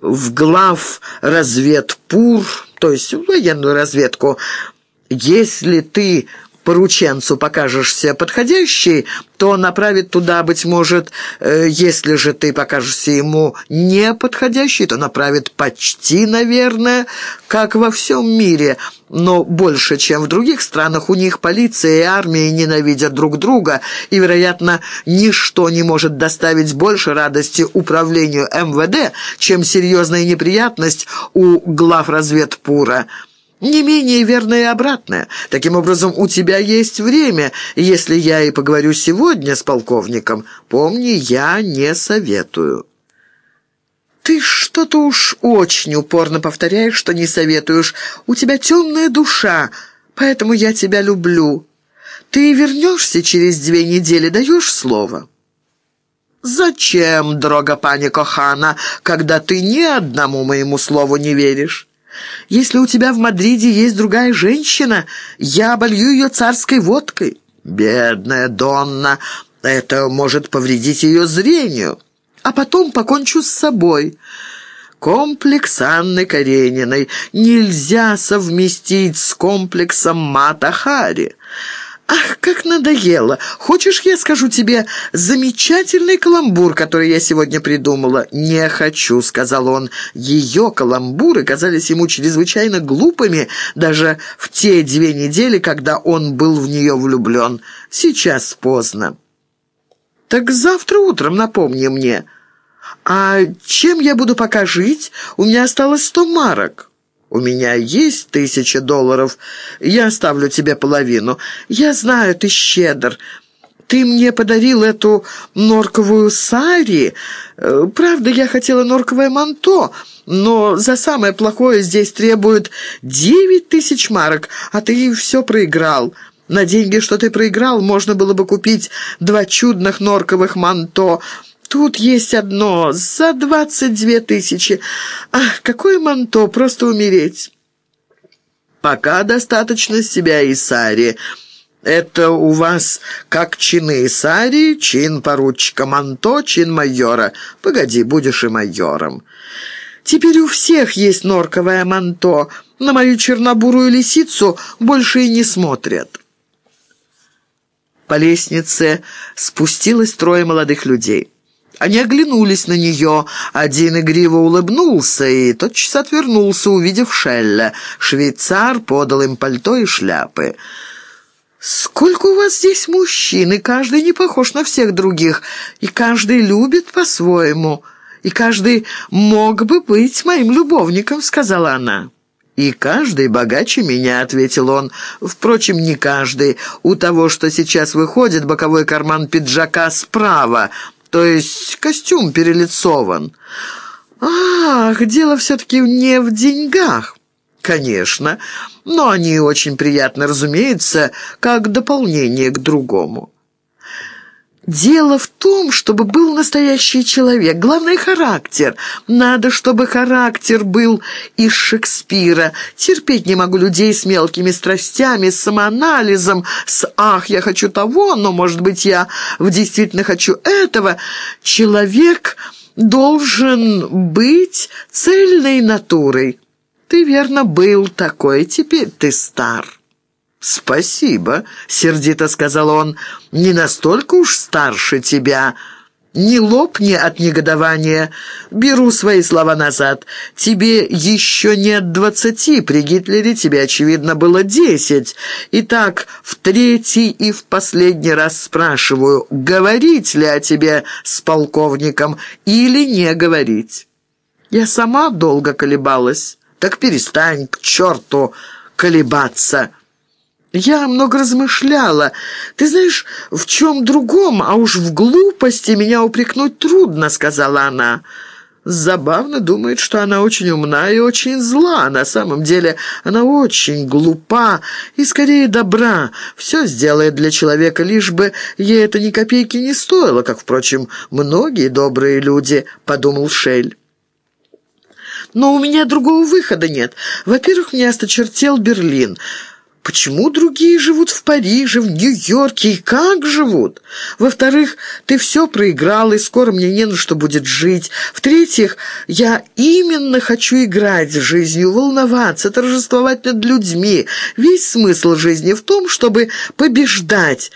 в глав разведпур, то есть в военную разведку. Если ты порученцу покажешься подходящий, то направит туда, быть может, э, если же ты покажешься ему неподходящий, то направит почти, наверное, как во всем мире, но больше, чем в других странах, у них полиция и армия ненавидят друг друга, и, вероятно, ничто не может доставить больше радости управлению МВД, чем серьезная неприятность у глав разведпура. Не менее верно и обратное. Таким образом, у тебя есть время. Если я и поговорю сегодня с полковником, помни, я не советую». «Ты что-то уж очень упорно повторяешь, что не советуешь. У тебя темная душа, поэтому я тебя люблю. Ты вернешься через две недели, даешь слово?» «Зачем, дорога пани Кохана, когда ты ни одному моему слову не веришь?» Если у тебя в Мадриде есть другая женщина, я оболью ее царской водкой. Бедная Донна, это может повредить ее зрению. А потом покончу с собой. Комплекс Анны Карениной нельзя совместить с комплексом Мата Хари. «Ах, как надоело! Хочешь, я скажу тебе замечательный каламбур, который я сегодня придумала?» «Не хочу», — сказал он. Ее каламбуры казались ему чрезвычайно глупыми даже в те две недели, когда он был в нее влюблен. Сейчас поздно. «Так завтра утром напомни мне». «А чем я буду пока жить? У меня осталось сто марок». «У меня есть тысяча долларов. Я оставлю тебе половину. Я знаю, ты щедр. Ты мне подарил эту норковую сари. Э, правда, я хотела норковое манто, но за самое плохое здесь требуют девять тысяч марок, а ты все проиграл». На деньги, что ты проиграл, можно было бы купить два чудных норковых манто – Тут есть одно за двадцать две тысячи. Ах, какое манто, просто умереть. Пока достаточно себя и Сари. Это у вас как чины Сари, чин поручика Манто, чин майора. Погоди, будешь и майором. Теперь у всех есть норковое манто. На мою чернобурую лисицу больше и не смотрят. По лестнице спустилось трое молодых людей. Они оглянулись на нее. Один игриво улыбнулся и тотчас отвернулся, увидев Шелля. Швейцар подал им пальто и шляпы. «Сколько у вас здесь мужчин, и каждый не похож на всех других, и каждый любит по-своему, и каждый мог бы быть моим любовником», — сказала она. «И каждый богаче меня», — ответил он. «Впрочем, не каждый. У того, что сейчас выходит, боковой карман пиджака справа, то есть костюм перелицован. Ах, дело все-таки не в деньгах. Конечно, но они очень приятны, разумеется, как дополнение к другому. Дело в том, чтобы был настоящий человек. Главное — характер. Надо, чтобы характер был из Шекспира. Терпеть не могу людей с мелкими страстями, с самоанализом, с «ах, я хочу того, но, может быть, я действительно хочу этого». Человек должен быть цельной натурой. Ты, верно, был такой, теперь ты стар. «Спасибо», — сердито сказал он, — «не настолько уж старше тебя». «Не лопни от негодования. Беру свои слова назад. Тебе еще нет двадцати, при Гитлере тебе, очевидно, было десять. Итак, в третий и в последний раз спрашиваю, говорить ли о тебе с полковником или не говорить?» «Я сама долго колебалась. Так перестань к черту колебаться». «Я много размышляла. Ты знаешь, в чем другом, а уж в глупости меня упрекнуть трудно», — сказала она. Забавно думает, что она очень умна и очень зла. На самом деле она очень глупа и скорее добра. Все сделает для человека, лишь бы ей это ни копейки не стоило, как, впрочем, многие добрые люди, — подумал Шель. Но у меня другого выхода нет. Во-первых, мне осточертел Берлин. Почему другие живут в Париже, в Нью-Йорке и как живут? Во-вторых, ты все проиграл, и скоро мне не на что будет жить. В-третьих, я именно хочу играть жизнью, волноваться, торжествовать над людьми. Весь смысл жизни в том, чтобы побеждать».